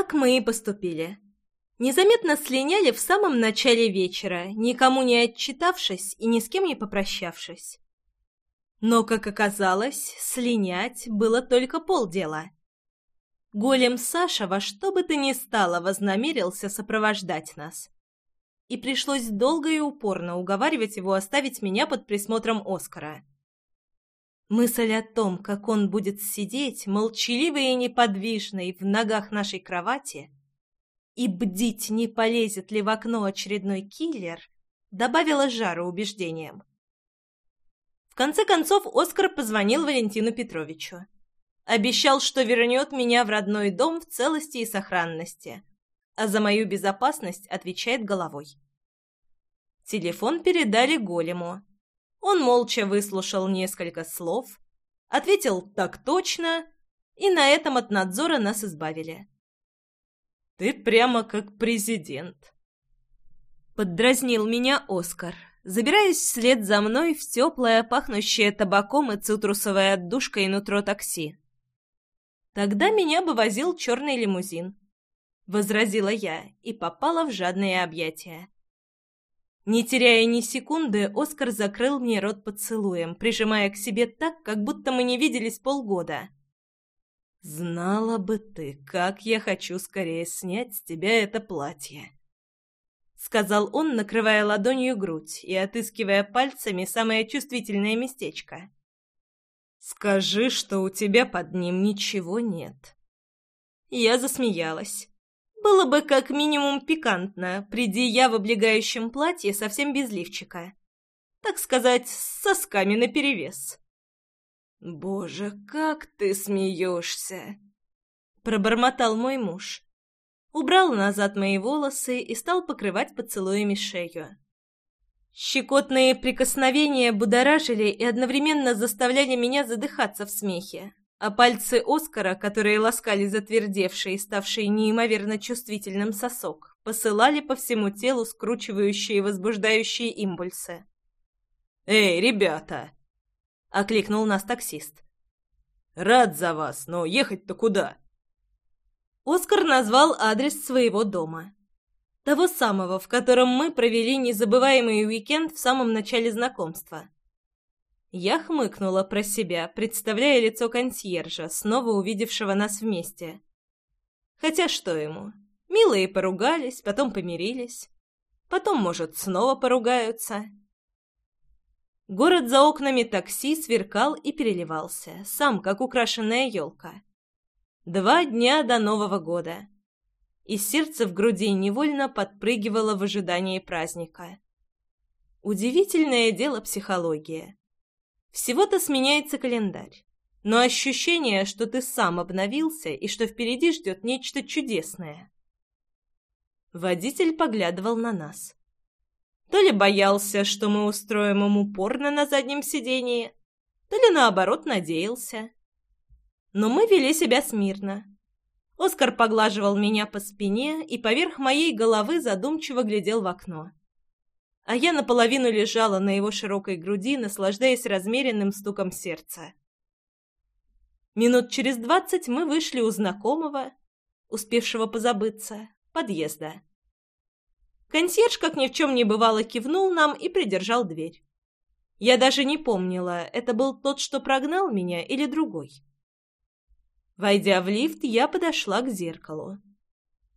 Так мы и поступили. Незаметно слиняли в самом начале вечера, никому не отчитавшись и ни с кем не попрощавшись. Но, как оказалось, слинять было только полдела. Голем Саша во что бы то ни стало вознамерился сопровождать нас. И пришлось долго и упорно уговаривать его оставить меня под присмотром Оскара. Мысль о том, как он будет сидеть, молчаливый и неподвижный, в ногах нашей кровати, и бдить, не полезет ли в окно очередной киллер, добавила жару убеждениям. В конце концов Оскар позвонил Валентину Петровичу. Обещал, что вернет меня в родной дом в целости и сохранности, а за мою безопасность отвечает головой. Телефон передали голему. Он молча выслушал несколько слов, ответил «так точно», и на этом от надзора нас избавили. «Ты прямо как президент», — поддразнил меня Оскар, забираясь вслед за мной в теплое, пахнущее табаком и цитрусовой отдушкой нутро такси. Тогда меня бы возил черный лимузин. Возразила я и попала в жадные объятия. Не теряя ни секунды, Оскар закрыл мне рот поцелуем, прижимая к себе так, как будто мы не виделись полгода. «Знала бы ты, как я хочу скорее снять с тебя это платье!» Сказал он, накрывая ладонью грудь и отыскивая пальцами самое чувствительное местечко. Скажи, что у тебя под ним ничего нет. Я засмеялась. Было бы как минимум пикантно, приди я в облегающем платье совсем без лифчика. Так сказать, с сосками наперевес. «Боже, как ты смеешься!» Пробормотал мой муж. Убрал назад мои волосы и стал покрывать поцелуями шею. Щекотные прикосновения будоражили и одновременно заставляли меня задыхаться в смехе, а пальцы Оскара, которые ласкали затвердевший и ставший неимоверно чувствительным сосок, посылали по всему телу скручивающие и возбуждающие импульсы. «Эй, ребята!» — окликнул нас таксист. «Рад за вас, но ехать-то куда?» Оскар назвал адрес своего дома. Того самого, в котором мы провели незабываемый уикенд в самом начале знакомства. Я хмыкнула про себя, представляя лицо консьержа, снова увидевшего нас вместе. Хотя что ему? Милые поругались, потом помирились. Потом, может, снова поругаются. Город за окнами такси сверкал и переливался, сам как украшенная елка. Два дня до Нового года и сердце в груди невольно подпрыгивало в ожидании праздника. Удивительное дело психология. Всего-то сменяется календарь, но ощущение, что ты сам обновился и что впереди ждет нечто чудесное. Водитель поглядывал на нас. То ли боялся, что мы устроим ему порно на заднем сидении, то ли наоборот надеялся. Но мы вели себя смирно, Оскар поглаживал меня по спине и поверх моей головы задумчиво глядел в окно. А я наполовину лежала на его широкой груди, наслаждаясь размеренным стуком сердца. Минут через двадцать мы вышли у знакомого, успевшего позабыться, подъезда. Консьерж, как ни в чем не бывало, кивнул нам и придержал дверь. Я даже не помнила, это был тот, что прогнал меня, или другой. Войдя в лифт, я подошла к зеркалу.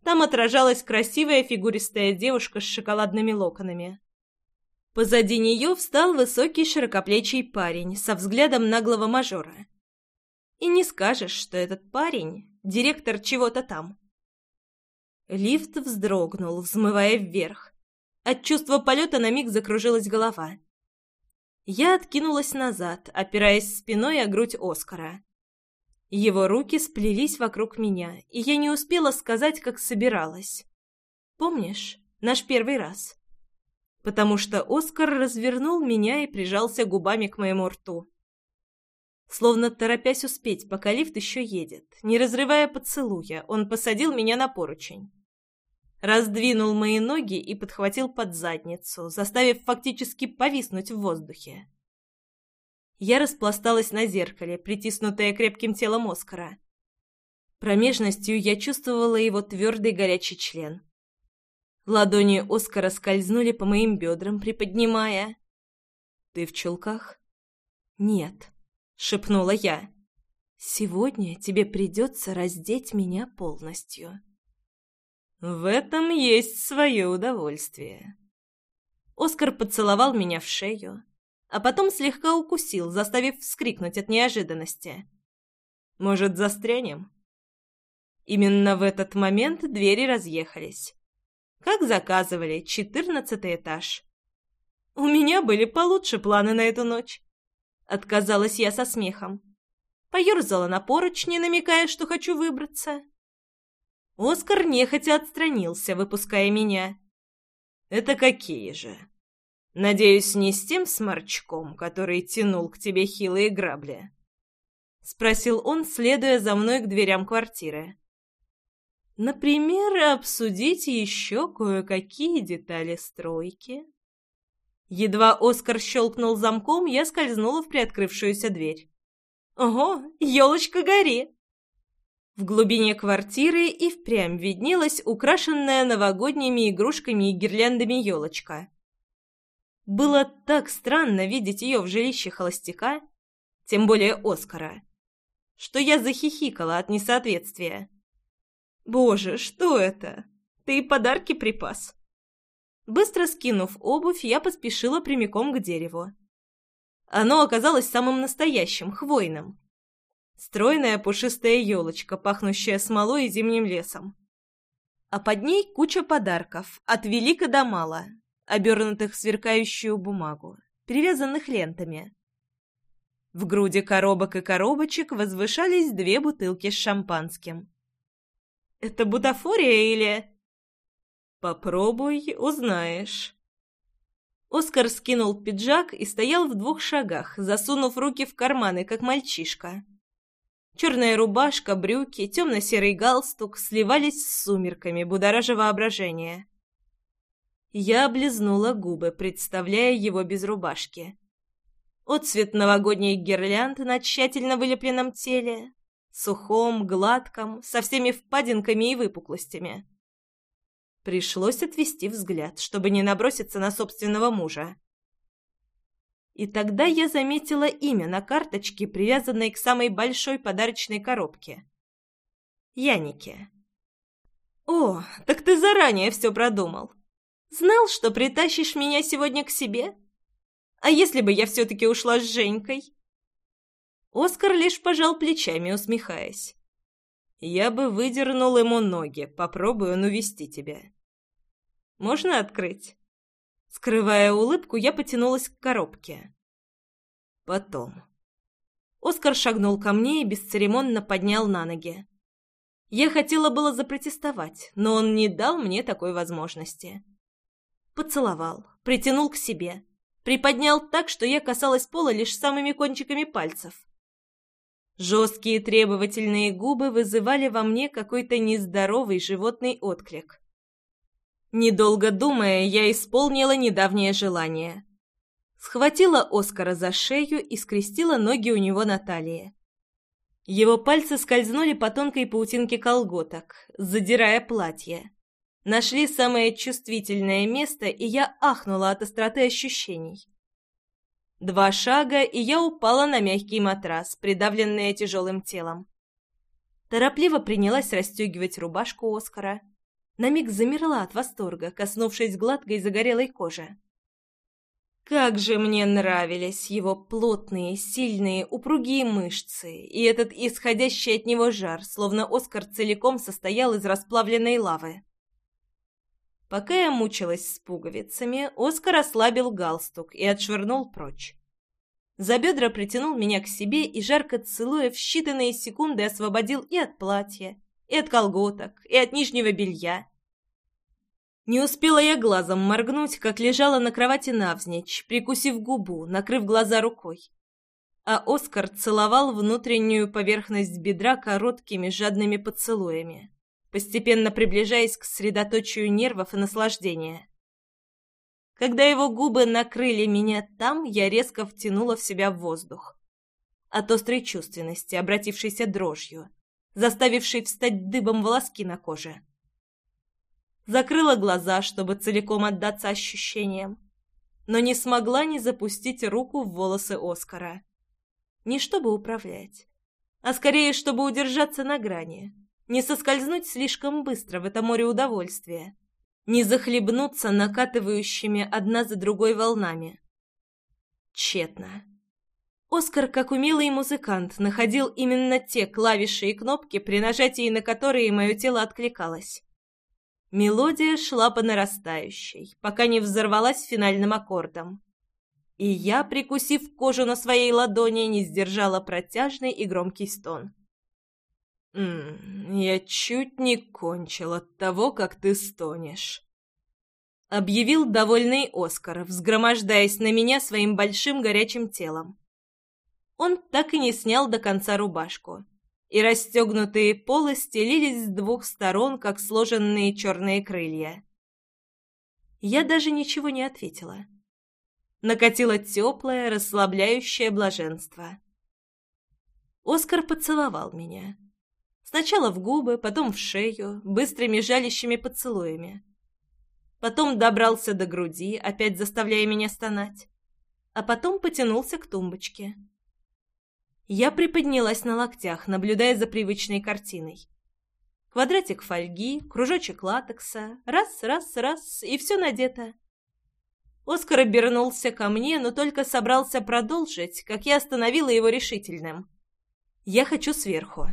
Там отражалась красивая фигуристая девушка с шоколадными локонами. Позади нее встал высокий широкоплечий парень со взглядом наглого мажора. И не скажешь, что этот парень — директор чего-то там. Лифт вздрогнул, взмывая вверх. От чувства полета на миг закружилась голова. Я откинулась назад, опираясь спиной о грудь Оскара. Его руки сплелись вокруг меня, и я не успела сказать, как собиралась. Помнишь, наш первый раз? Потому что Оскар развернул меня и прижался губами к моему рту. Словно торопясь успеть, пока лифт еще едет, не разрывая поцелуя, он посадил меня на поручень. Раздвинул мои ноги и подхватил под задницу, заставив фактически повиснуть в воздухе. Я распласталась на зеркале, притиснутая крепким телом Оскара. Промежностью я чувствовала его твердый горячий член. Ладони Оскара скользнули по моим бедрам, приподнимая. «Ты в чулках?» «Нет», — шепнула я. «Сегодня тебе придется раздеть меня полностью». «В этом есть свое удовольствие». Оскар поцеловал меня в шею, а потом слегка укусил, заставив вскрикнуть от неожиданности. «Может, застрянем?» Именно в этот момент двери разъехались. Как заказывали, четырнадцатый этаж. У меня были получше планы на эту ночь. Отказалась я со смехом. Поерзала на поручни, намекая, что хочу выбраться. Оскар нехотя отстранился, выпуская меня. «Это какие же?» «Надеюсь, не с тем сморчком, который тянул к тебе хилые грабли?» — спросил он, следуя за мной к дверям квартиры. Например, обсудить еще кое-какие детали стройки. Едва Оскар щелкнул замком, я скользнула в приоткрывшуюся дверь. «Ого, елочка гори!» В глубине квартиры и впрямь виднелась украшенная новогодними игрушками и гирляндами елочка. Было так странно видеть ее в жилище холостяка, тем более Оскара, что я захихикала от несоответствия. «Боже, что это? Ты подарки припас?» Быстро скинув обувь, я поспешила прямиком к дереву. Оно оказалось самым настоящим, хвойным. Стройная пушистая елочка, пахнущая смолой и зимним лесом. А под ней куча подарков, от велика до мала, обернутых в сверкающую бумагу, перевязанных лентами. В груди коробок и коробочек возвышались две бутылки с шампанским. Это бутафория или...» «Попробуй, узнаешь». Оскар скинул пиджак и стоял в двух шагах, засунув руки в карманы, как мальчишка. Черная рубашка, брюки, темно-серый галстук сливались с сумерками, будоража воображение. Я облизнула губы, представляя его без рубашки. Отцвет новогодних гирлянд на тщательно вылепленном теле, сухом, гладком, со всеми впадинками и выпуклостями. Пришлось отвести взгляд, чтобы не наброситься на собственного мужа. И тогда я заметила имя на карточке, привязанной к самой большой подарочной коробке. Янике. «О, так ты заранее все продумал. Знал, что притащишь меня сегодня к себе? А если бы я все-таки ушла с Женькой?» Оскар лишь пожал плечами, усмехаясь. «Я бы выдернул ему ноги, попробую он увести тебя». «Можно открыть?» Скрывая улыбку, я потянулась к коробке. «Потом». Оскар шагнул ко мне и бесцеремонно поднял на ноги. Я хотела было запротестовать, но он не дал мне такой возможности. Поцеловал, притянул к себе, приподнял так, что я касалась пола лишь самыми кончиками пальцев. Жесткие требовательные губы вызывали во мне какой-то нездоровый животный отклик. Недолго думая, я исполнила недавнее желание. Схватила Оскара за шею и скрестила ноги у него на талии. Его пальцы скользнули по тонкой паутинке колготок, задирая платье. Нашли самое чувствительное место, и я ахнула от остроты ощущений. Два шага, и я упала на мягкий матрас, придавленная тяжелым телом. Торопливо принялась расстегивать рубашку Оскара. На миг замерла от восторга, коснувшись гладкой загорелой кожи. Как же мне нравились его плотные, сильные, упругие мышцы и этот исходящий от него жар, словно Оскар целиком состоял из расплавленной лавы. Пока я мучилась с пуговицами, Оскар ослабил галстук и отшвырнул прочь. За бедра притянул меня к себе и, жарко целуя, в считанные секунды освободил и от платья, и от колготок, и от нижнего белья. Не успела я глазом моргнуть, как лежала на кровати навзничь, прикусив губу, накрыв глаза рукой. А Оскар целовал внутреннюю поверхность бедра короткими жадными поцелуями постепенно приближаясь к средоточию нервов и наслаждения. Когда его губы накрыли меня там, я резко втянула в себя воздух. От острой чувственности, обратившейся дрожью, заставивший встать дыбом волоски на коже. Закрыла глаза, чтобы целиком отдаться ощущениям, но не смогла не запустить руку в волосы Оскара. Не чтобы управлять, а скорее, чтобы удержаться на грани, не соскользнуть слишком быстро в это море удовольствия, не захлебнуться накатывающими одна за другой волнами. Тщетно. Оскар, как умелый музыкант, находил именно те клавиши и кнопки, при нажатии на которые мое тело откликалось. Мелодия шла по нарастающей, пока не взорвалась финальным аккордом. И я, прикусив кожу на своей ладони, не сдержала протяжный и громкий стон. «М -м, «Я чуть не кончил от того, как ты стонешь», — объявил довольный Оскар, взгромождаясь на меня своим большим горячим телом он так и не снял до конца рубашку, и расстегнутые полы стелились с двух сторон, как сложенные черные крылья. Я даже ничего не ответила. Накатило теплое, расслабляющее блаженство. Оскар поцеловал меня. Сначала в губы, потом в шею, быстрыми жалящими поцелуями. Потом добрался до груди, опять заставляя меня стонать. А потом потянулся к тумбочке. Я приподнялась на локтях, наблюдая за привычной картиной. Квадратик фольги, кружочек латекса, раз, раз, раз, и все надето. Оскар обернулся ко мне, но только собрался продолжить, как я остановила его решительным. «Я хочу сверху».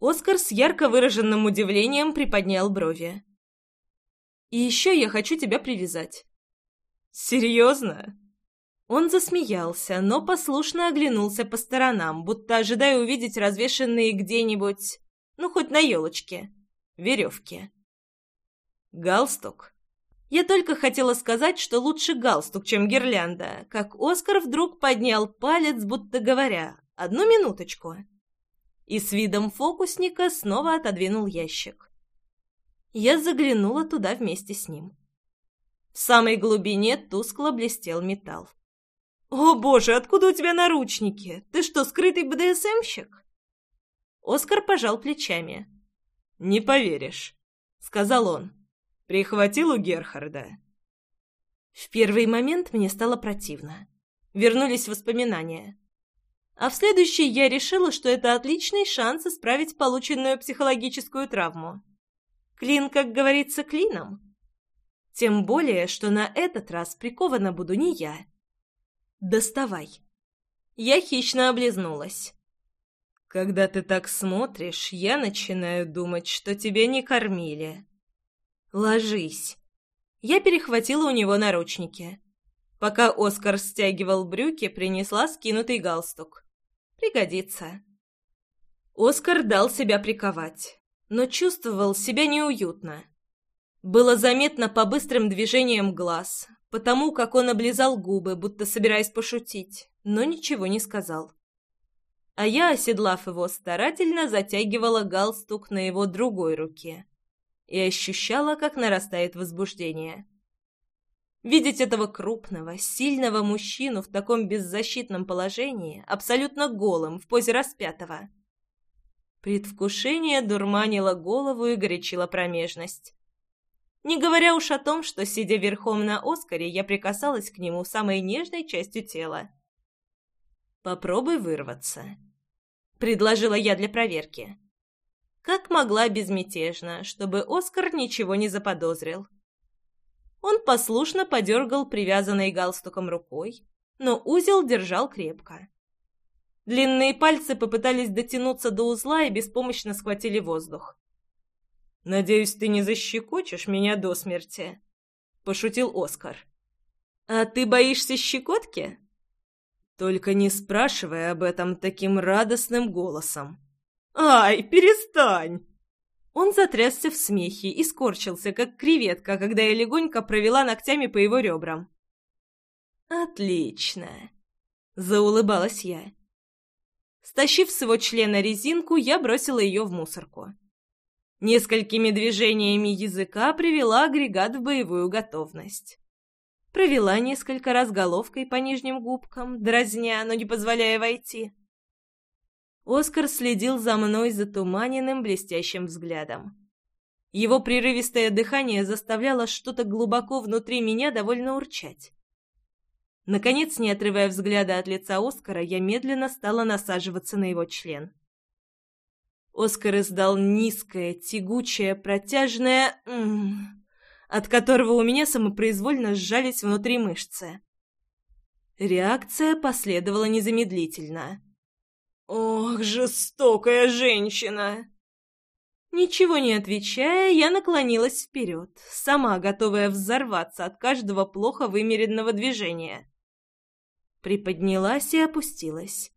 Оскар с ярко выраженным удивлением приподнял брови. «И еще я хочу тебя привязать». «Серьезно?» Он засмеялся, но послушно оглянулся по сторонам, будто ожидая увидеть развешанные где-нибудь, ну, хоть на елочке, веревки. Галстук. Я только хотела сказать, что лучше галстук, чем гирлянда, как Оскар вдруг поднял палец, будто говоря «одну минуточку». И с видом фокусника снова отодвинул ящик. Я заглянула туда вместе с ним. В самой глубине тускло блестел металл. «О боже, откуда у тебя наручники? Ты что, скрытый БДСМщик?» Оскар пожал плечами. «Не поверишь», — сказал он. «Прихватил у Герхарда». В первый момент мне стало противно. Вернулись воспоминания. А в следующий я решила, что это отличный шанс исправить полученную психологическую травму. Клин, как говорится, клином. Тем более, что на этот раз прикована буду не я, Доставай. Я хищно облизнулась. Когда ты так смотришь, я начинаю думать, что тебя не кормили. Ложись. Я перехватила у него наручники. Пока Оскар стягивал брюки, принесла скинутый галстук. Пригодится. Оскар дал себя приковать, но чувствовал себя неуютно. Было заметно по быстрым движениям глаз, потому как он облизал губы, будто собираясь пошутить, но ничего не сказал. А я, оседлав его, старательно затягивала галстук на его другой руке и ощущала, как нарастает возбуждение. Видеть этого крупного, сильного мужчину в таком беззащитном положении, абсолютно голым, в позе распятого. Предвкушение дурманило голову и горячило промежность. Не говоря уж о том, что, сидя верхом на Оскаре, я прикасалась к нему самой нежной частью тела. «Попробуй вырваться», — предложила я для проверки. Как могла безмятежно, чтобы Оскар ничего не заподозрил. Он послушно подергал привязанной галстуком рукой, но узел держал крепко. Длинные пальцы попытались дотянуться до узла и беспомощно схватили воздух. «Надеюсь, ты не защекочешь меня до смерти», — пошутил Оскар. «А ты боишься щекотки?» «Только не спрашивай об этом таким радостным голосом». «Ай, перестань!» Он затрясся в смехе и скорчился, как креветка, когда я легонько провела ногтями по его ребрам. «Отлично!» — заулыбалась я. Стащив с его члена резинку, я бросила ее в мусорку. Несколькими движениями языка привела агрегат в боевую готовность. Провела несколько раз головкой по нижним губкам, дразня, но не позволяя войти. Оскар следил за мной затуманенным блестящим взглядом. Его прерывистое дыхание заставляло что-то глубоко внутри меня довольно урчать. Наконец, не отрывая взгляда от лица Оскара, я медленно стала насаживаться на его член. Оскар издал низкое, тягучее, протяжное «м-м», от которого у меня самопроизвольно сжались внутри мышцы. Реакция последовала незамедлительно. «Ох, жестокая женщина!» Ничего не отвечая, я наклонилась вперед, сама готовая взорваться от каждого плохо вымеренного движения. Приподнялась и опустилась.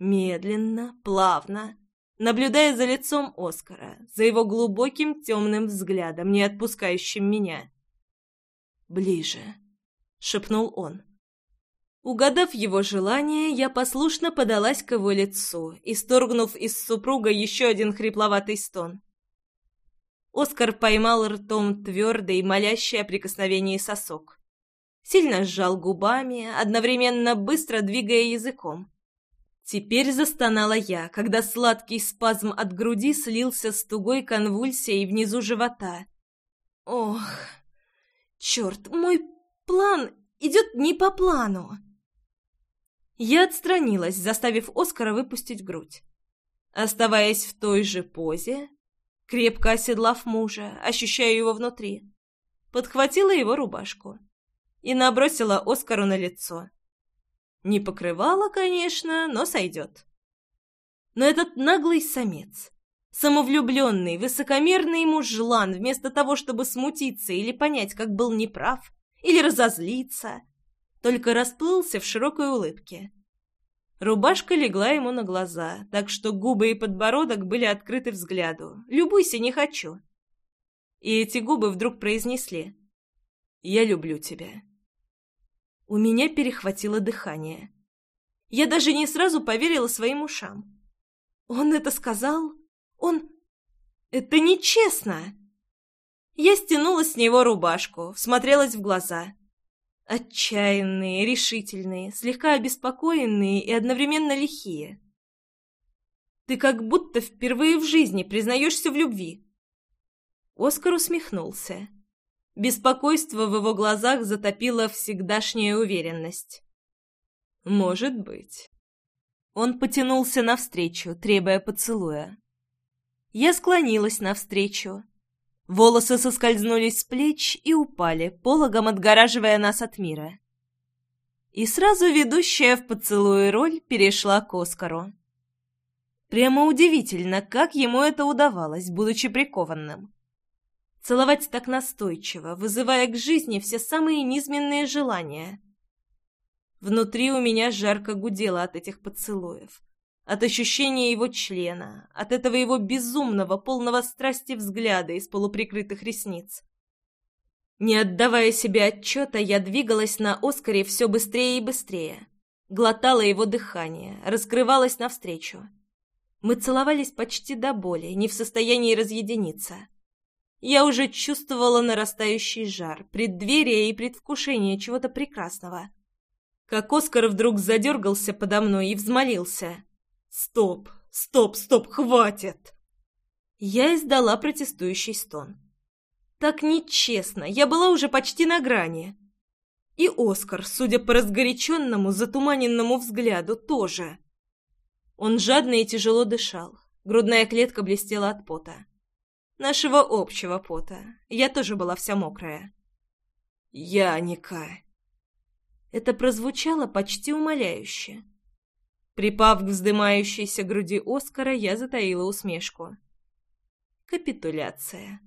Медленно, плавно, наблюдая за лицом Оскара, за его глубоким темным взглядом, не отпускающим меня. «Ближе», — шепнул он. Угадав его желание, я послушно подалась к его лицу, исторгнув из супруга еще один хрипловатый стон. Оскар поймал ртом твердый, молящий о прикосновении сосок сильно сжал губами, одновременно быстро двигая языком. Теперь застонала я, когда сладкий спазм от груди слился с тугой конвульсией внизу живота. Ох, черт, мой план идет не по плану. Я отстранилась, заставив Оскара выпустить грудь. Оставаясь в той же позе, крепко оседлав мужа, ощущая его внутри, подхватила его рубашку и набросила Оскару на лицо. Не покрывала, конечно, но сойдет. Но этот наглый самец, самовлюбленный, высокомерный мужлан, вместо того, чтобы смутиться или понять, как был неправ, или разозлиться, только расплылся в широкой улыбке. Рубашка легла ему на глаза, так что губы и подбородок были открыты взгляду. «Любуйся, не хочу». И эти губы вдруг произнесли «Я люблю тебя». У меня перехватило дыхание. Я даже не сразу поверила своим ушам. Он это сказал? Он... Это нечестно! Я стянула с него рубашку, всмотрелась в глаза. Отчаянные, решительные, слегка обеспокоенные и одновременно лихие. Ты как будто впервые в жизни признаешься в любви. Оскар усмехнулся. Беспокойство в его глазах затопило всегдашняя уверенность. «Может быть». Он потянулся навстречу, требуя поцелуя. Я склонилась навстречу. Волосы соскользнули с плеч и упали, пологом отгораживая нас от мира. И сразу ведущая в поцелуй роль перешла к Оскару. Прямо удивительно, как ему это удавалось, будучи прикованным целовать так настойчиво, вызывая к жизни все самые низменные желания. Внутри у меня жарко гудело от этих поцелуев, от ощущения его члена, от этого его безумного, полного страсти взгляда из полуприкрытых ресниц. Не отдавая себе отчета, я двигалась на Оскаре все быстрее и быстрее, глотала его дыхание, раскрывалась навстречу. Мы целовались почти до боли, не в состоянии разъединиться. Я уже чувствовала нарастающий жар, преддверие и предвкушение чего-то прекрасного. Как Оскар вдруг задергался подо мной и взмолился. «Стоп! Стоп! Стоп! Хватит!» Я издала протестующий стон. Так нечестно, я была уже почти на грани. И Оскар, судя по разгоряченному, затуманенному взгляду, тоже. Он жадно и тяжело дышал, грудная клетка блестела от пота нашего общего пота. Я тоже была вся мокрая. «Яника!» Это прозвучало почти умоляюще. Припав к вздымающейся груди Оскара, я затаила усмешку. Капитуляция.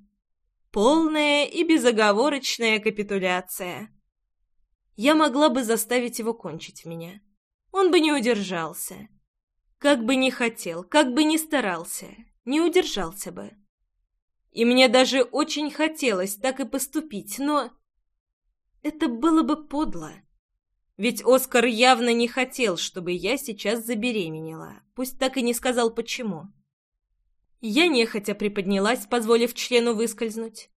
Полная и безоговорочная капитуляция. Я могла бы заставить его кончить меня. Он бы не удержался. Как бы ни хотел, как бы ни старался, не удержался бы. И мне даже очень хотелось так и поступить, но... Это было бы подло. Ведь Оскар явно не хотел, чтобы я сейчас забеременела, пусть так и не сказал почему. Я нехотя приподнялась, позволив члену выскользнуть.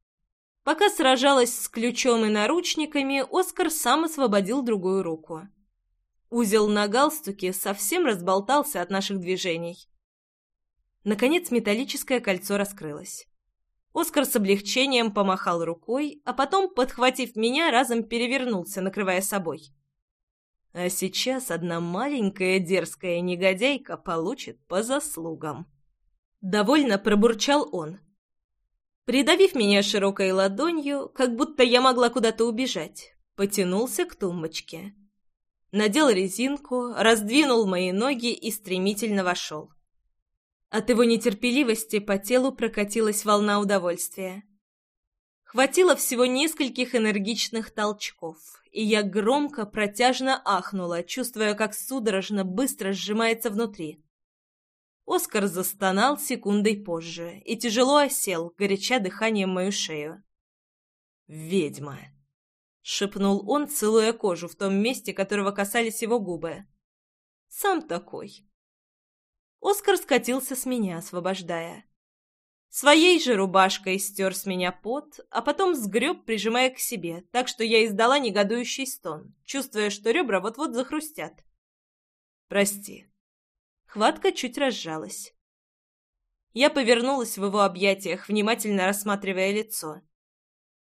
Пока сражалась с ключом и наручниками, Оскар сам освободил другую руку. Узел на галстуке совсем разболтался от наших движений. Наконец металлическое кольцо раскрылось. Оскар с облегчением помахал рукой, а потом, подхватив меня, разом перевернулся, накрывая собой. А сейчас одна маленькая дерзкая негодяйка получит по заслугам. Довольно пробурчал он. Придавив меня широкой ладонью, как будто я могла куда-то убежать, потянулся к тумбочке. Надел резинку, раздвинул мои ноги и стремительно вошел. От его нетерпеливости по телу прокатилась волна удовольствия. Хватило всего нескольких энергичных толчков, и я громко, протяжно ахнула, чувствуя, как судорожно быстро сжимается внутри. Оскар застонал секундой позже и тяжело осел, горяча дыханием мою шею. «Ведьма!» — шепнул он, целуя кожу в том месте, которого касались его губы. «Сам такой!» Оскар скатился с меня, освобождая. Своей же рубашкой стер с меня пот, а потом сгреб, прижимая к себе, так что я издала негодующий стон, чувствуя, что ребра вот-вот захрустят. «Прости». Хватка чуть разжалась. Я повернулась в его объятиях, внимательно рассматривая лицо.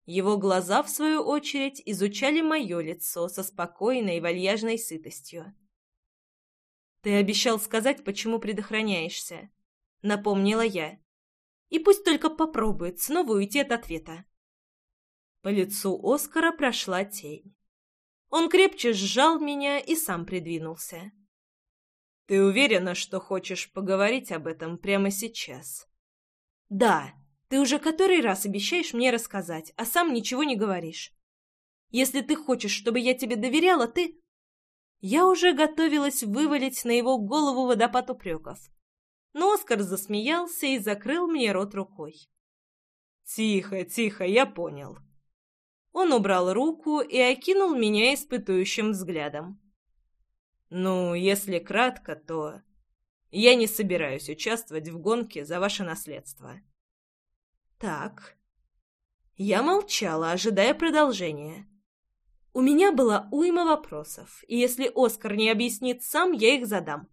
Его глаза, в свою очередь, изучали мое лицо со спокойной и вальяжной сытостью. «Ты обещал сказать, почему предохраняешься», — напомнила я. «И пусть только попробует снова уйти от ответа». По лицу Оскара прошла тень. Он крепче сжал меня и сам придвинулся. «Ты уверена, что хочешь поговорить об этом прямо сейчас?» «Да, ты уже который раз обещаешь мне рассказать, а сам ничего не говоришь. Если ты хочешь, чтобы я тебе доверяла, ты...» Я уже готовилась вывалить на его голову водопад упреков. Но Оскар засмеялся и закрыл мне рот рукой. «Тихо, тихо, я понял». Он убрал руку и окинул меня испытующим взглядом. «Ну, если кратко, то я не собираюсь участвовать в гонке за ваше наследство». «Так». Я молчала, ожидая продолжения. У меня была уйма вопросов, и если Оскар не объяснит сам, я их задам.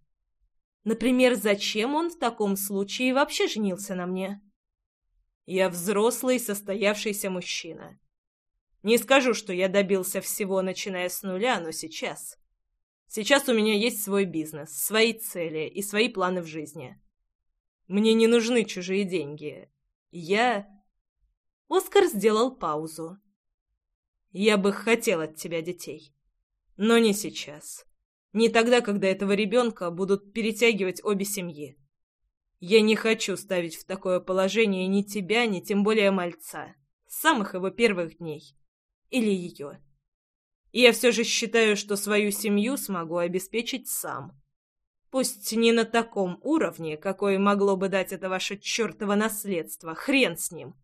Например, зачем он в таком случае вообще женился на мне? Я взрослый, состоявшийся мужчина. Не скажу, что я добился всего, начиная с нуля, но сейчас... Сейчас у меня есть свой бизнес, свои цели и свои планы в жизни. Мне не нужны чужие деньги. Я... Оскар сделал паузу. Я бы хотел от тебя детей. Но не сейчас. Не тогда, когда этого ребенка будут перетягивать обе семьи. Я не хочу ставить в такое положение ни тебя, ни тем более мальца. С самых его первых дней. Или ее. И я все же считаю, что свою семью смогу обеспечить сам. Пусть не на таком уровне, какой могло бы дать это ваше чертово наследство. Хрен с ним.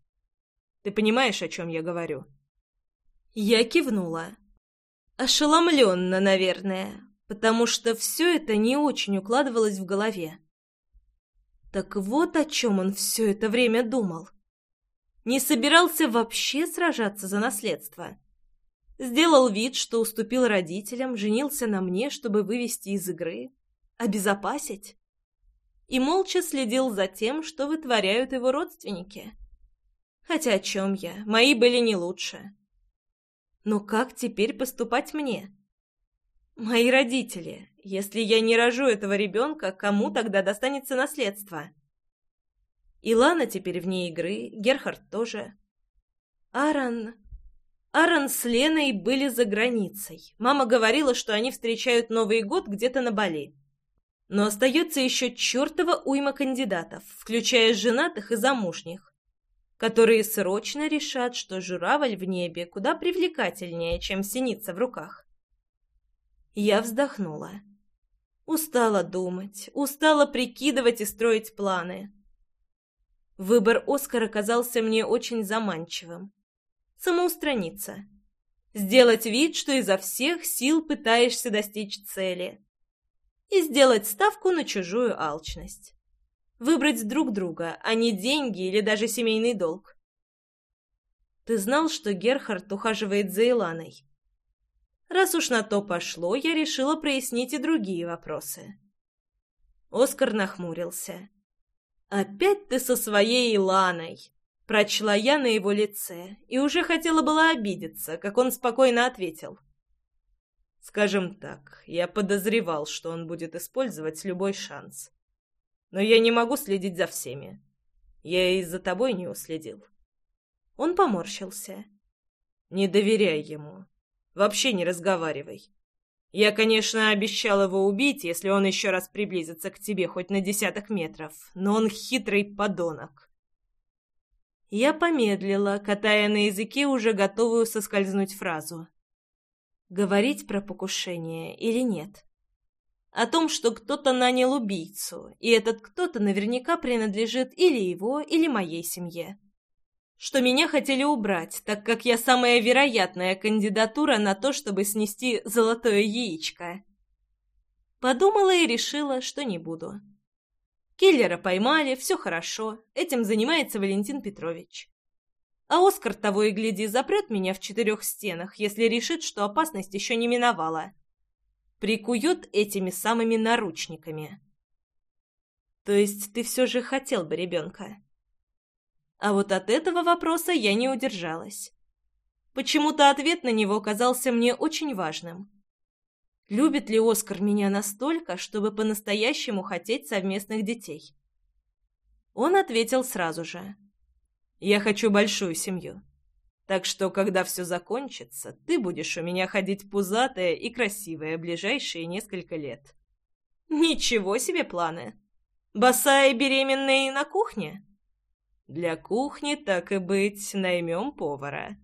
Ты понимаешь, о чем я говорю?» Я кивнула. Ошеломленно, наверное, потому что все это не очень укладывалось в голове. Так вот о чем он все это время думал. Не собирался вообще сражаться за наследство. Сделал вид, что уступил родителям, женился на мне, чтобы вывести из игры, обезопасить. И молча следил за тем, что вытворяют его родственники. Хотя о чем я, мои были не лучше. Но как теперь поступать мне? Мои родители. Если я не рожу этого ребенка, кому тогда достанется наследство? Илана теперь вне игры, Герхард тоже. Аарон... Аарон с Леной были за границей. Мама говорила, что они встречают Новый год где-то на Бали. Но остается еще чертова уйма кандидатов, включая женатых и замужних которые срочно решат, что журавль в небе куда привлекательнее, чем синица в руках. Я вздохнула. Устала думать, устала прикидывать и строить планы. Выбор Оскара казался мне очень заманчивым. Самоустраниться. Сделать вид, что изо всех сил пытаешься достичь цели. И сделать ставку на чужую алчность выбрать друг друга, а не деньги или даже семейный долг. Ты знал, что Герхард ухаживает за Иланой? Раз уж на то пошло, я решила прояснить и другие вопросы. Оскар нахмурился. «Опять ты со своей Иланой!» Прочла я на его лице и уже хотела была обидеться, как он спокойно ответил. «Скажем так, я подозревал, что он будет использовать любой шанс. Но я не могу следить за всеми. Я и за тобой не уследил». Он поморщился. «Не доверяй ему. Вообще не разговаривай. Я, конечно, обещал его убить, если он еще раз приблизится к тебе хоть на десяток метров, но он хитрый подонок. Я помедлила, катая на языке уже готовую соскользнуть фразу. Говорить про покушение или нет? О том, что кто-то нанял убийцу, и этот кто-то наверняка принадлежит или его, или моей семье что меня хотели убрать, так как я самая вероятная кандидатура на то, чтобы снести золотое яичко. Подумала и решила, что не буду. Киллера поймали, все хорошо, этим занимается Валентин Петрович. А Оскар того и гляди запрет меня в четырех стенах, если решит, что опасность еще не миновала. Прикует этими самыми наручниками. То есть ты все же хотел бы ребенка? А вот от этого вопроса я не удержалась. Почему-то ответ на него казался мне очень важным. Любит ли Оскар меня настолько, чтобы по-настоящему хотеть совместных детей? Он ответил сразу же. «Я хочу большую семью. Так что, когда все закончится, ты будешь у меня ходить пузатая и красивая ближайшие несколько лет». «Ничего себе планы! Босая беременная и на кухне?» Для кухни, так и быть, наймем повара».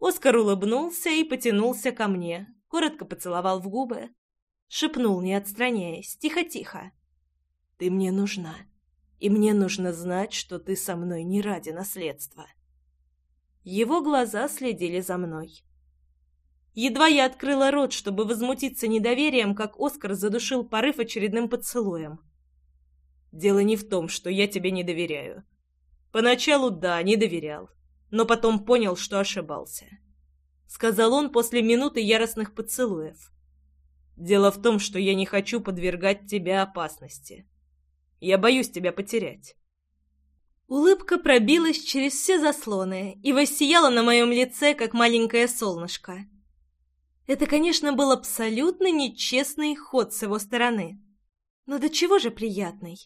Оскар улыбнулся и потянулся ко мне, коротко поцеловал в губы, шепнул, не отстраняясь, тихо-тихо. «Ты мне нужна, и мне нужно знать, что ты со мной не ради наследства». Его глаза следили за мной. Едва я открыла рот, чтобы возмутиться недоверием, как Оскар задушил порыв очередным поцелуем. «Дело не в том, что я тебе не доверяю. Поначалу, да, не доверял, но потом понял, что ошибался. Сказал он после минуты яростных поцелуев. Дело в том, что я не хочу подвергать тебя опасности. Я боюсь тебя потерять. Улыбка пробилась через все заслоны и воссияла на моем лице, как маленькое солнышко. Это, конечно, был абсолютно нечестный ход с его стороны. Но до чего же приятный.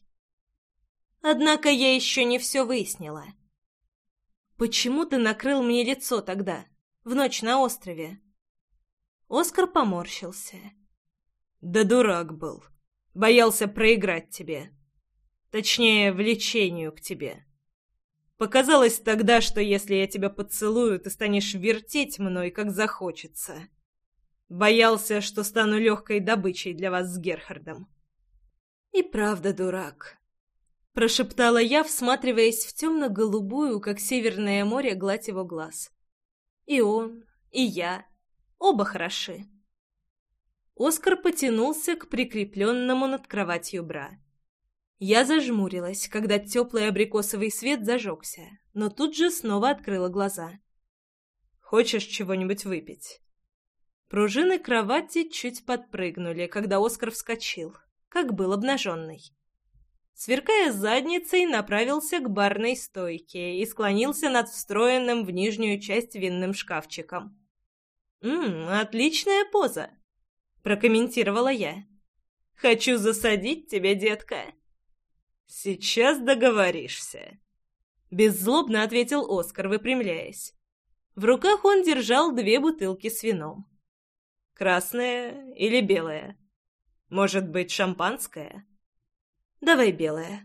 Однако я еще не все выяснила. «Почему ты накрыл мне лицо тогда, в ночь на острове?» Оскар поморщился. «Да дурак был. Боялся проиграть тебе. Точнее, влечению к тебе. Показалось тогда, что если я тебя поцелую, ты станешь вертеть мной, как захочется. Боялся, что стану легкой добычей для вас с Герхардом. И правда дурак прошептала я, всматриваясь в темно-голубую, как северное море, гладь его глаз. И он, и я, оба хороши. Оскар потянулся к прикрепленному над кроватью бра. Я зажмурилась, когда теплый абрикосовый свет зажегся, но тут же снова открыла глаза. «Хочешь чего-нибудь выпить?» Пружины кровати чуть подпрыгнули, когда Оскар вскочил, как был обнаженный сверкая задницей, направился к барной стойке и склонился над встроенным в нижнюю часть винным шкафчиком. «Ммм, отличная поза!» — прокомментировала я. «Хочу засадить тебя, детка!» «Сейчас договоришься!» Беззлобно ответил Оскар, выпрямляясь. В руках он держал две бутылки с вином. «Красное или белое? Может быть, шампанское?» Давай белое.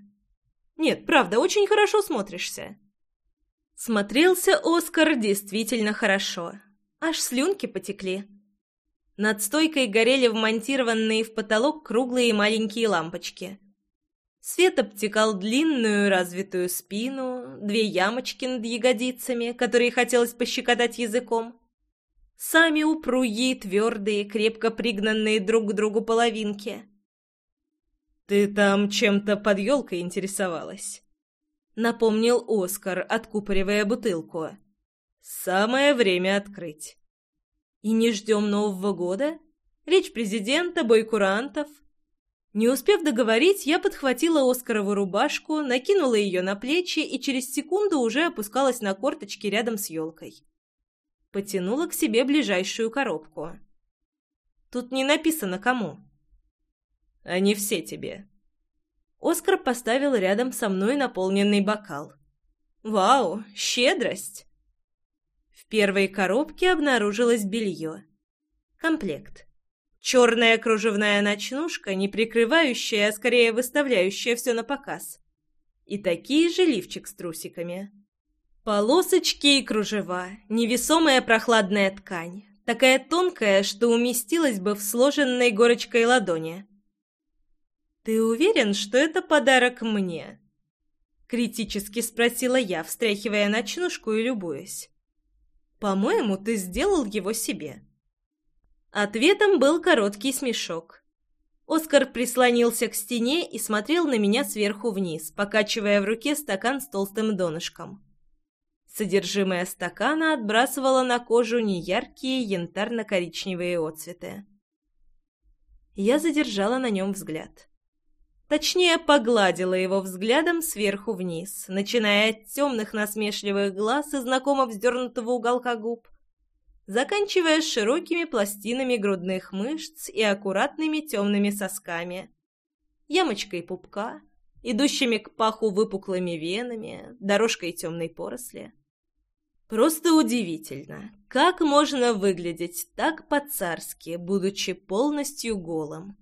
Нет, правда, очень хорошо смотришься. Смотрелся Оскар действительно хорошо. Аж слюнки потекли. Над стойкой горели вмонтированные в потолок круглые маленькие лампочки. Свет обтекал длинную развитую спину, две ямочки над ягодицами, которые хотелось пощекотать языком. Сами упругие, твердые, крепко пригнанные друг к другу половинки. «Ты там чем-то под елкой интересовалась?» Напомнил Оскар, откупоривая бутылку. «Самое время открыть». «И не ждем Нового года? Речь президента, бой курантов?» Не успев договорить, я подхватила Оскарову рубашку, накинула ее на плечи и через секунду уже опускалась на корточки рядом с елкой. Потянула к себе ближайшую коробку. Тут не написано кому. «Они все тебе». Оскар поставил рядом со мной наполненный бокал. «Вау, щедрость!» В первой коробке обнаружилось белье. Комплект. Черная кружевная ночнушка, не прикрывающая, а скорее выставляющая все на показ. И такие же лифчик с трусиками. Полосочки и кружева, невесомая прохладная ткань, такая тонкая, что уместилась бы в сложенной горочкой ладони. «Ты уверен, что это подарок мне?» Критически спросила я, встряхивая ночнушку и любуясь. «По-моему, ты сделал его себе». Ответом был короткий смешок. Оскар прислонился к стене и смотрел на меня сверху вниз, покачивая в руке стакан с толстым донышком. Содержимое стакана отбрасывало на кожу неяркие янтарно-коричневые отцветы. Я задержала на нем взгляд. Точнее, погладила его взглядом сверху вниз, начиная от темных насмешливых глаз и знакомо вздернутого уголка губ, заканчивая широкими пластинами грудных мышц и аккуратными темными сосками, ямочкой пупка, идущими к паху выпуклыми венами, дорожкой темной поросли. Просто удивительно, как можно выглядеть так по-царски, будучи полностью голым.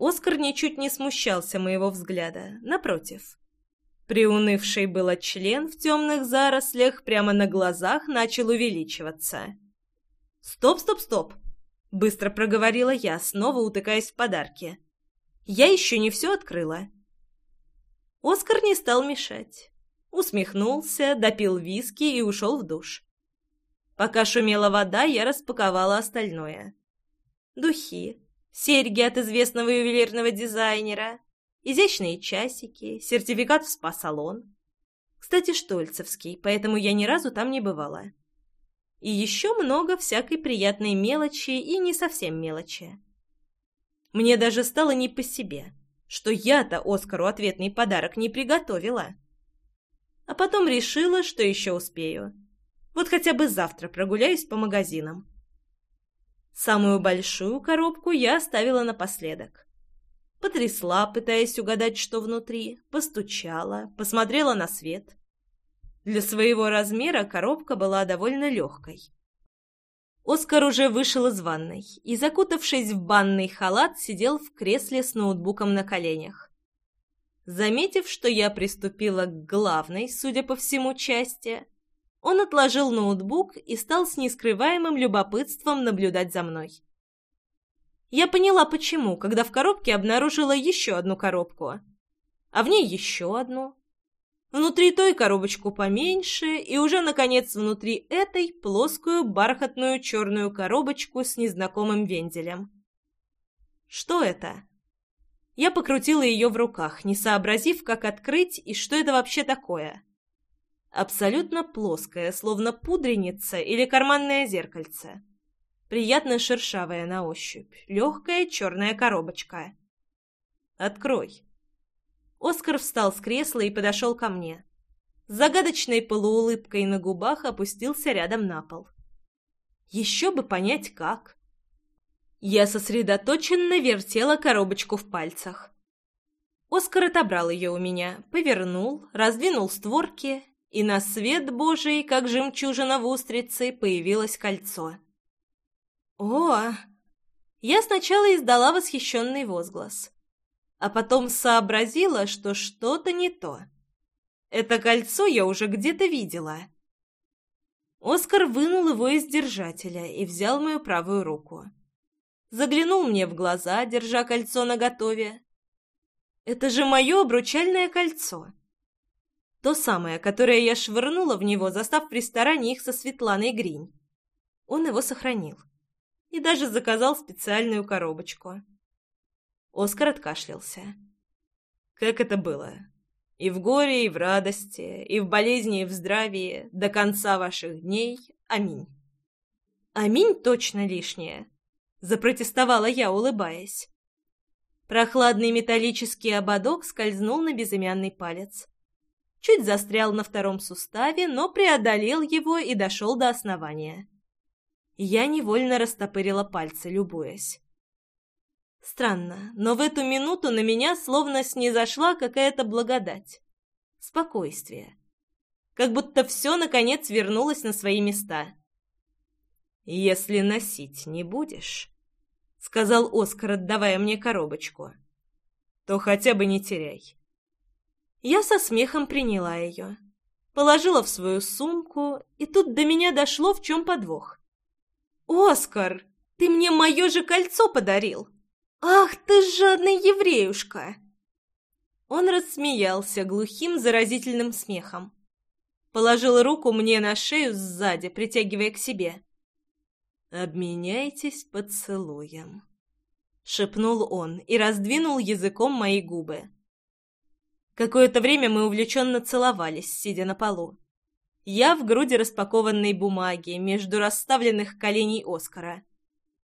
Оскар ничуть не смущался моего взгляда, напротив. Приунывший было член в темных зарослях прямо на глазах начал увеличиваться. «Стоп, стоп, стоп!» — быстро проговорила я, снова утыкаясь в подарки. «Я еще не все открыла». Оскар не стал мешать. Усмехнулся, допил виски и ушел в душ. Пока шумела вода, я распаковала остальное. Духи, серьги от известного ювелирного дизайнера, изящные часики, сертификат в спа-салон. Кстати, штольцевский, поэтому я ни разу там не бывала. И еще много всякой приятной мелочи и не совсем мелочи. Мне даже стало не по себе, что я-то Оскару ответный подарок не приготовила. А потом решила, что еще успею. Вот хотя бы завтра прогуляюсь по магазинам. Самую большую коробку я оставила напоследок потрясла, пытаясь угадать, что внутри, постучала, посмотрела на свет. Для своего размера коробка была довольно легкой. Оскар уже вышел из ванной и, закутавшись в банный халат, сидел в кресле с ноутбуком на коленях. Заметив, что я приступила к главной, судя по всему, части, он отложил ноутбук и стал с нескрываемым любопытством наблюдать за мной. Я поняла, почему, когда в коробке обнаружила еще одну коробку. А в ней еще одну. Внутри той коробочку поменьше, и уже, наконец, внутри этой плоскую бархатную черную коробочку с незнакомым вензелем. Что это? Я покрутила ее в руках, не сообразив, как открыть и что это вообще такое. Абсолютно плоское, словно пудреница или карманное зеркальце приятно шершавая на ощупь, легкая черная коробочка. «Открой». Оскар встал с кресла и подошел ко мне. С загадочной полуулыбкой на губах опустился рядом на пол. Еще бы понять, как. Я сосредоточенно вертела коробочку в пальцах. Оскар отобрал ее у меня, повернул, раздвинул створки, и на свет божий, как жемчужина в устрице, появилось кольцо. «О!» Я сначала издала восхищенный возглас, а потом сообразила, что что-то не то. Это кольцо я уже где-то видела. Оскар вынул его из держателя и взял мою правую руку. Заглянул мне в глаза, держа кольцо наготове. «Это же мое обручальное кольцо!» То самое, которое я швырнула в него, застав в ресторане их со Светланой Гринь. Он его сохранил и даже заказал специальную коробочку. Оскар откашлялся. «Как это было? И в горе, и в радости, и в болезни, и в здравии, до конца ваших дней. Аминь». «Аминь точно лишнее», — запротестовала я, улыбаясь. Прохладный металлический ободок скользнул на безымянный палец. Чуть застрял на втором суставе, но преодолел его и дошел до основания. Я невольно растопырила пальцы, любуясь. Странно, но в эту минуту на меня словно снизошла какая-то благодать. Спокойствие. Как будто все, наконец, вернулось на свои места. «Если носить не будешь», — сказал Оскар, отдавая мне коробочку, — «то хотя бы не теряй». Я со смехом приняла ее. Положила в свою сумку, и тут до меня дошло, в чем подвох. «Оскар, ты мне мое же кольцо подарил! Ах ты жадный евреюшка!» Он рассмеялся глухим заразительным смехом. Положил руку мне на шею сзади, притягивая к себе. «Обменяйтесь поцелуем», — шепнул он и раздвинул языком мои губы. Какое-то время мы увлеченно целовались, сидя на полу. Я в груди распакованной бумаги между расставленных коленей Оскара.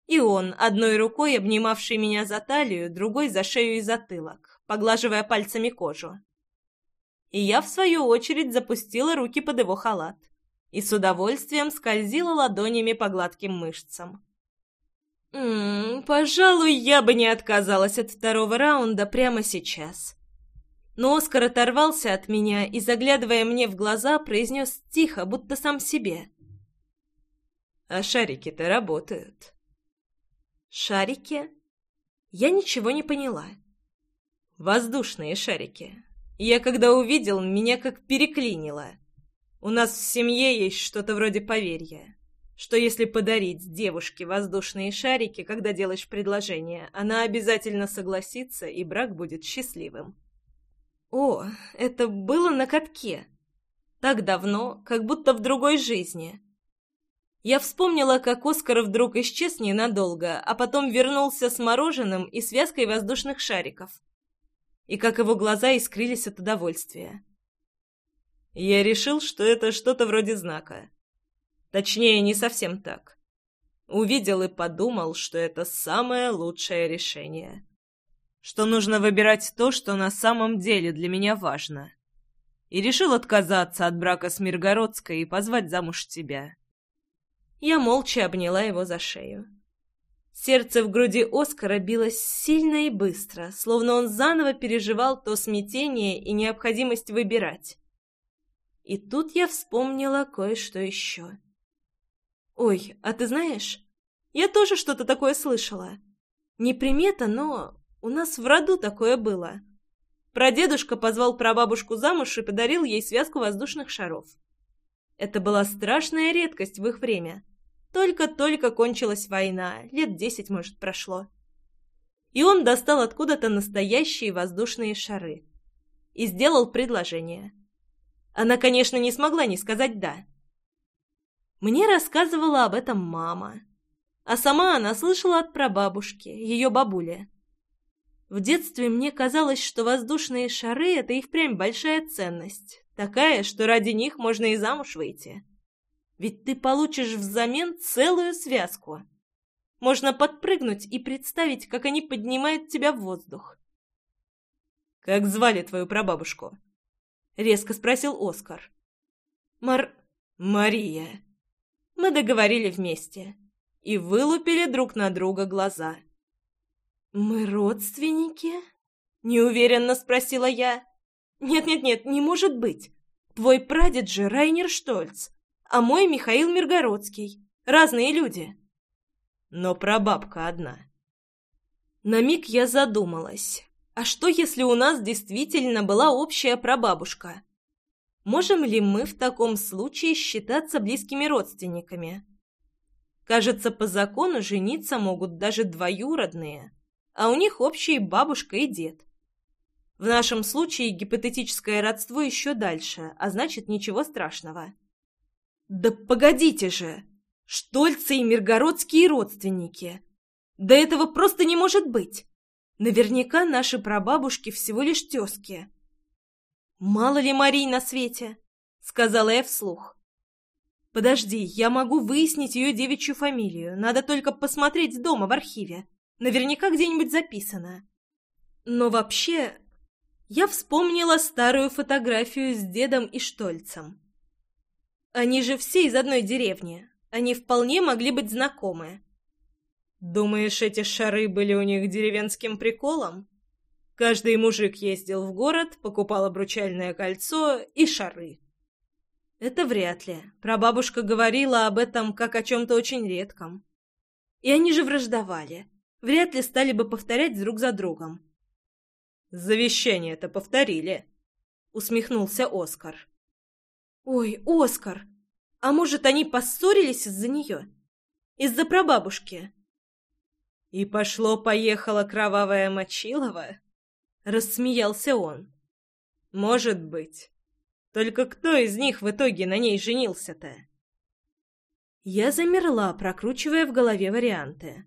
И он, одной рукой обнимавший меня за талию, другой за шею и затылок, поглаживая пальцами кожу. И я, в свою очередь, запустила руки под его халат и с удовольствием скользила ладонями по гладким мышцам. «Ммм, пожалуй, я бы не отказалась от второго раунда прямо сейчас». Но Оскар оторвался от меня и, заглядывая мне в глаза, произнес тихо, будто сам себе. «А шарики-то работают». «Шарики?» Я ничего не поняла. «Воздушные шарики. Я когда увидел, меня как переклинило. У нас в семье есть что-то вроде поверья, что если подарить девушке воздушные шарики, когда делаешь предложение, она обязательно согласится, и брак будет счастливым». О, это было на катке. Так давно, как будто в другой жизни. Я вспомнила, как Оскар вдруг исчез ненадолго, а потом вернулся с мороженым и связкой воздушных шариков. И как его глаза искрились от удовольствия. Я решил, что это что-то вроде знака. Точнее, не совсем так. Увидел и подумал, что это самое лучшее решение что нужно выбирать то, что на самом деле для меня важно. И решил отказаться от брака с Миргородской и позвать замуж тебя. Я молча обняла его за шею. Сердце в груди Оскара билось сильно и быстро, словно он заново переживал то смятение и необходимость выбирать. И тут я вспомнила кое-что еще. «Ой, а ты знаешь, я тоже что-то такое слышала. Не примета, но у нас в роду такое было. Прадедушка позвал прабабушку замуж и подарил ей связку воздушных шаров. Это была страшная редкость в их время. Только-только кончилась война, лет десять, может, прошло. И он достал откуда-то настоящие воздушные шары. И сделал предложение. Она, конечно, не смогла не сказать «да». Мне рассказывала об этом мама. А сама она слышала от прабабушки, ее бабули. В детстве мне казалось, что воздушные шары — это и впрямь большая ценность, такая, что ради них можно и замуж выйти. Ведь ты получишь взамен целую связку. Можно подпрыгнуть и представить, как они поднимают тебя в воздух. «Как звали твою прабабушку?» — резко спросил Оскар. «Мар... Мария». Мы договорили вместе и вылупили друг на друга глаза — «Мы родственники?» — неуверенно спросила я. «Нет-нет-нет, не может быть. Твой прадед же Райнер Штольц, а мой Михаил Миргородский. Разные люди». «Но прабабка одна». На миг я задумалась. А что, если у нас действительно была общая прабабушка? Можем ли мы в таком случае считаться близкими родственниками? Кажется, по закону жениться могут даже двоюродные а у них общие бабушка и дед. В нашем случае гипотетическое родство еще дальше, а значит, ничего страшного. Да погодите же! Штольцы и Миргородские родственники! Да этого просто не может быть! Наверняка наши прабабушки всего лишь тезки. «Мало ли Марий на свете!» — сказала я вслух. «Подожди, я могу выяснить ее девичью фамилию. Надо только посмотреть дома в архиве. Наверняка где-нибудь записано. Но вообще, я вспомнила старую фотографию с дедом и Штольцем. Они же все из одной деревни. Они вполне могли быть знакомы. Думаешь, эти шары были у них деревенским приколом? Каждый мужик ездил в город, покупал обручальное кольцо и шары. Это вряд ли. Прабабушка говорила об этом как о чем-то очень редком. И они же враждовали. Вряд ли стали бы повторять друг за другом. «Завещание-то повторили», — усмехнулся Оскар. «Ой, Оскар, а может, они поссорились из-за нее? Из-за прабабушки?» «И пошло-поехало кровавое Мочилово?» — рассмеялся он. «Может быть. Только кто из них в итоге на ней женился-то?» Я замерла, прокручивая в голове варианты.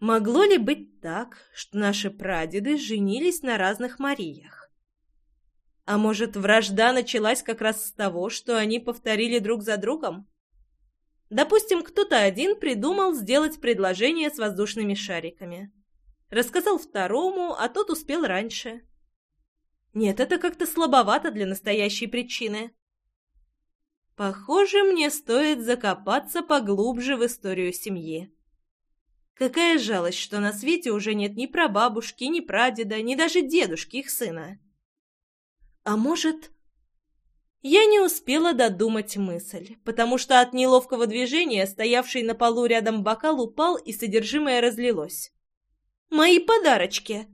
Могло ли быть так, что наши прадеды женились на разных Мариях? А может, вражда началась как раз с того, что они повторили друг за другом? Допустим, кто-то один придумал сделать предложение с воздушными шариками. Рассказал второму, а тот успел раньше. Нет, это как-то слабовато для настоящей причины. Похоже, мне стоит закопаться поглубже в историю семьи. Какая жалость, что на свете уже нет ни прабабушки, ни прадеда, ни даже дедушки их сына. А может... Я не успела додумать мысль, потому что от неловкого движения стоявший на полу рядом бокал упал и содержимое разлилось. «Мои подарочки!»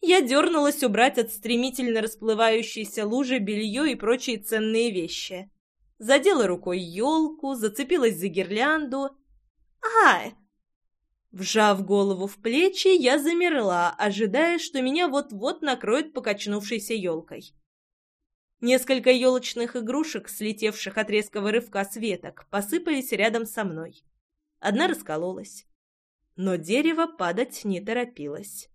Я дернулась убрать от стремительно расплывающейся лужи белье и прочие ценные вещи. Задела рукой елку, зацепилась за гирлянду. «Ай!» Вжав голову в плечи, я замерла, ожидая, что меня вот-вот накроет покачнувшейся елкой. Несколько елочных игрушек, слетевших от резкого рывка с веток, посыпались рядом со мной. Одна раскололась. Но дерево падать не торопилось.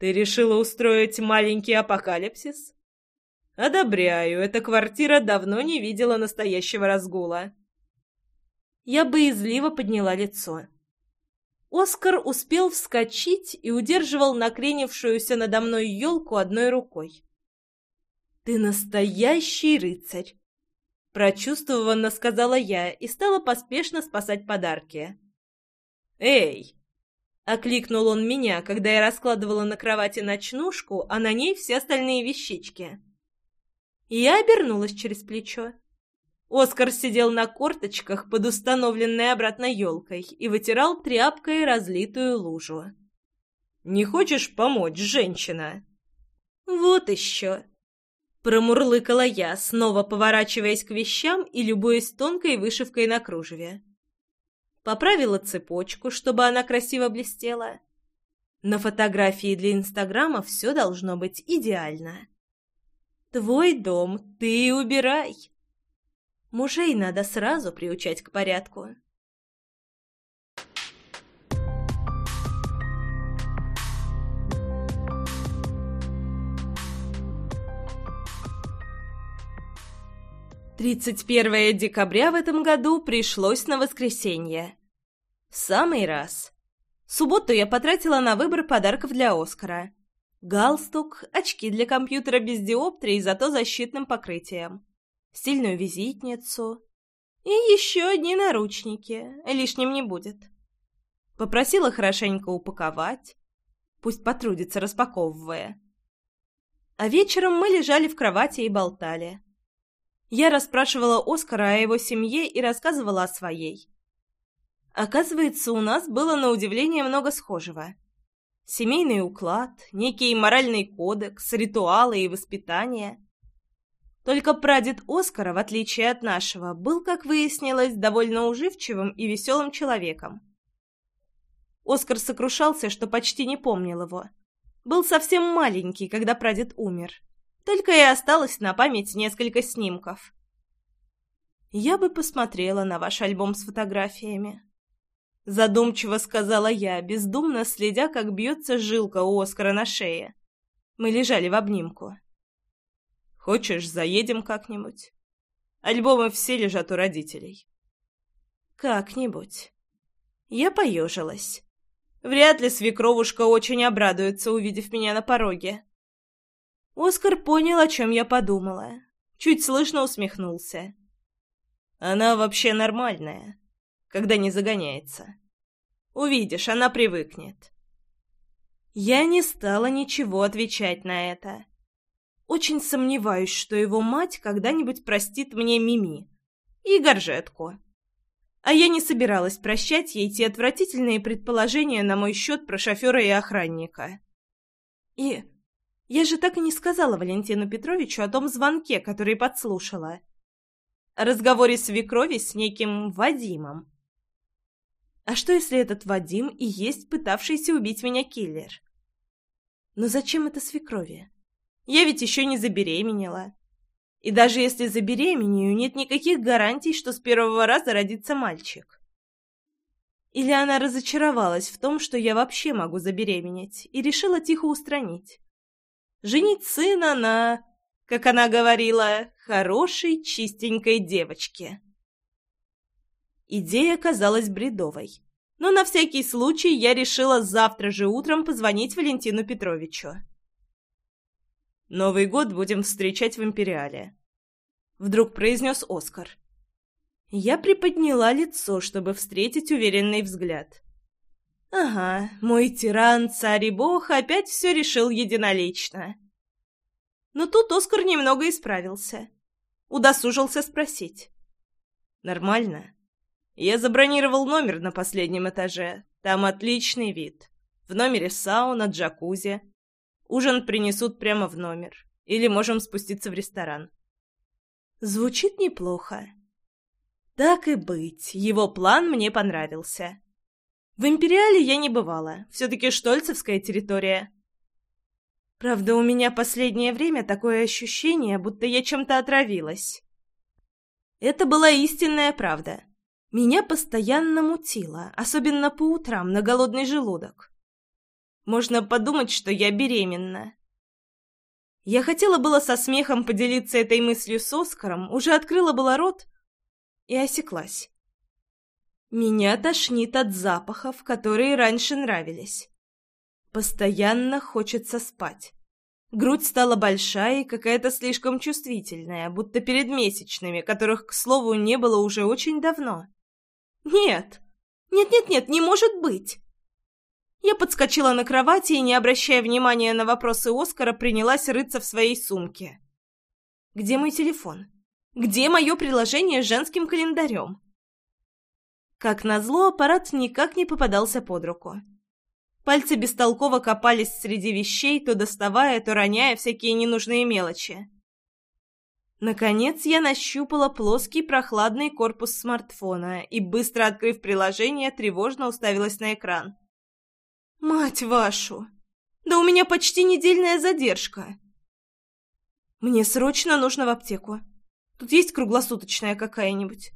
«Ты решила устроить маленький апокалипсис?» «Одобряю, эта квартира давно не видела настоящего разгула». Я боязливо подняла лицо. Оскар успел вскочить и удерживал накренившуюся надо мной елку одной рукой. «Ты настоящий рыцарь!» Прочувствованно сказала я и стала поспешно спасать подарки. «Эй!» — окликнул он меня, когда я раскладывала на кровати ночнушку, а на ней все остальные вещички. Я обернулась через плечо. Оскар сидел на корточках под установленной обратно елкой и вытирал тряпкой разлитую лужу. «Не хочешь помочь, женщина?» «Вот еще!» Промурлыкала я, снова поворачиваясь к вещам и любуясь тонкой вышивкой на кружеве. Поправила цепочку, чтобы она красиво блестела. На фотографии для Инстаграма все должно быть идеально. «Твой дом, ты убирай!» Мужей надо сразу приучать к порядку. Тридцать первое декабря в этом году пришлось на воскресенье. В самый раз. Субботу я потратила на выбор подарков для Оскара. Галстук, очки для компьютера без диоптрий, зато защитным покрытием стильную визитницу и еще одни наручники, лишним не будет. Попросила хорошенько упаковать, пусть потрудится, распаковывая. А вечером мы лежали в кровати и болтали. Я расспрашивала Оскара о его семье и рассказывала о своей. Оказывается, у нас было на удивление много схожего. Семейный уклад, некий моральный кодекс, ритуалы и воспитание. Только прадед Оскара, в отличие от нашего, был, как выяснилось, довольно уживчивым и веселым человеком. Оскар сокрушался, что почти не помнил его. Был совсем маленький, когда прадед умер. Только и осталось на память несколько снимков. «Я бы посмотрела на ваш альбом с фотографиями», — задумчиво сказала я, бездумно следя, как бьется жилка у Оскара на шее. Мы лежали в обнимку. Хочешь, заедем как-нибудь? Альбомы все лежат у родителей. Как-нибудь. Я поежилась. Вряд ли свекровушка очень обрадуется, увидев меня на пороге. Оскар понял, о чем я подумала. Чуть слышно усмехнулся. Она вообще нормальная, когда не загоняется. Увидишь, она привыкнет. Я не стала ничего отвечать на это. Очень сомневаюсь, что его мать когда-нибудь простит мне Мими и горжетку. А я не собиралась прощать ей те отвратительные предположения на мой счет про шофера и охранника. И я же так и не сказала Валентину Петровичу о том звонке, который подслушала. О разговоре свекрови с неким Вадимом. А что, если этот Вадим и есть пытавшийся убить меня киллер? Но зачем это свекрови? Я ведь еще не забеременела. И даже если забеременею, нет никаких гарантий, что с первого раза родится мальчик. Или она разочаровалась в том, что я вообще могу забеременеть, и решила тихо устранить женить сына на, как она говорила, хорошей чистенькой девочке. Идея казалась бредовой, но на всякий случай я решила завтра же утром позвонить Валентину Петровичу. «Новый год будем встречать в Империале», — вдруг произнес Оскар. Я приподняла лицо, чтобы встретить уверенный взгляд. Ага, мой тиран, царь и бог, опять все решил единолично. Но тут Оскар немного исправился. Удосужился спросить. «Нормально. Я забронировал номер на последнем этаже. Там отличный вид. В номере сауна, джакузи. Ужин принесут прямо в номер. Или можем спуститься в ресторан». Звучит неплохо. Так и быть, его план мне понравился. В Империале я не бывала, все-таки штольцевская территория. Правда, у меня последнее время такое ощущение, будто я чем-то отравилась. Это была истинная правда. Меня постоянно мутило, особенно по утрам на голодный желудок. Можно подумать, что я беременна. Я хотела было со смехом поделиться этой мыслью с Оскаром, уже открыла было рот и осеклась. Меня тошнит от запахов, которые раньше нравились. Постоянно хочется спать. Грудь стала большая и какая-то слишком чувствительная, будто перед месячными, которых, к слову, не было уже очень давно. «Нет! Нет-нет-нет, не может быть!» Я подскочила на кровати и, не обращая внимания на вопросы Оскара, принялась рыться в своей сумке. «Где мой телефон? Где мое приложение с женским календарем?» Как назло, аппарат никак не попадался под руку. Пальцы бестолково копались среди вещей, то доставая, то роняя всякие ненужные мелочи. Наконец я нащупала плоский прохладный корпус смартфона и, быстро открыв приложение, тревожно уставилась на экран. «Мать вашу! Да у меня почти недельная задержка!» «Мне срочно нужно в аптеку. Тут есть круглосуточная какая-нибудь?»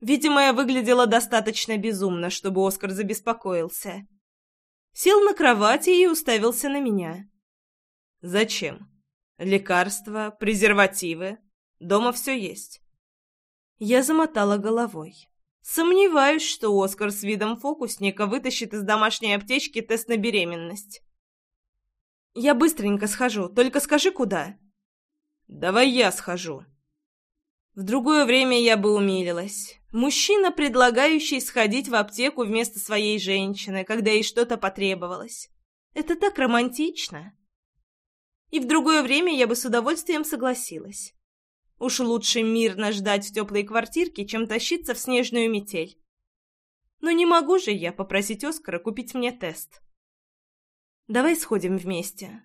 Видимо, я выглядела достаточно безумно, чтобы Оскар забеспокоился. Сел на кровати и уставился на меня. «Зачем? Лекарства, презервативы. Дома все есть». Я замотала головой. Сомневаюсь, что Оскар с видом фокусника вытащит из домашней аптечки тест на беременность. «Я быстренько схожу, только скажи, куда?» «Давай я схожу», в другое время я бы умилилась. Мужчина, предлагающий сходить в аптеку вместо своей женщины, когда ей что-то потребовалось. Это так романтично. И в другое время я бы с удовольствием согласилась. Уж лучше мирно ждать в теплой квартирке, чем тащиться в снежную метель. Но не могу же я попросить Оскара купить мне тест. Давай сходим вместе.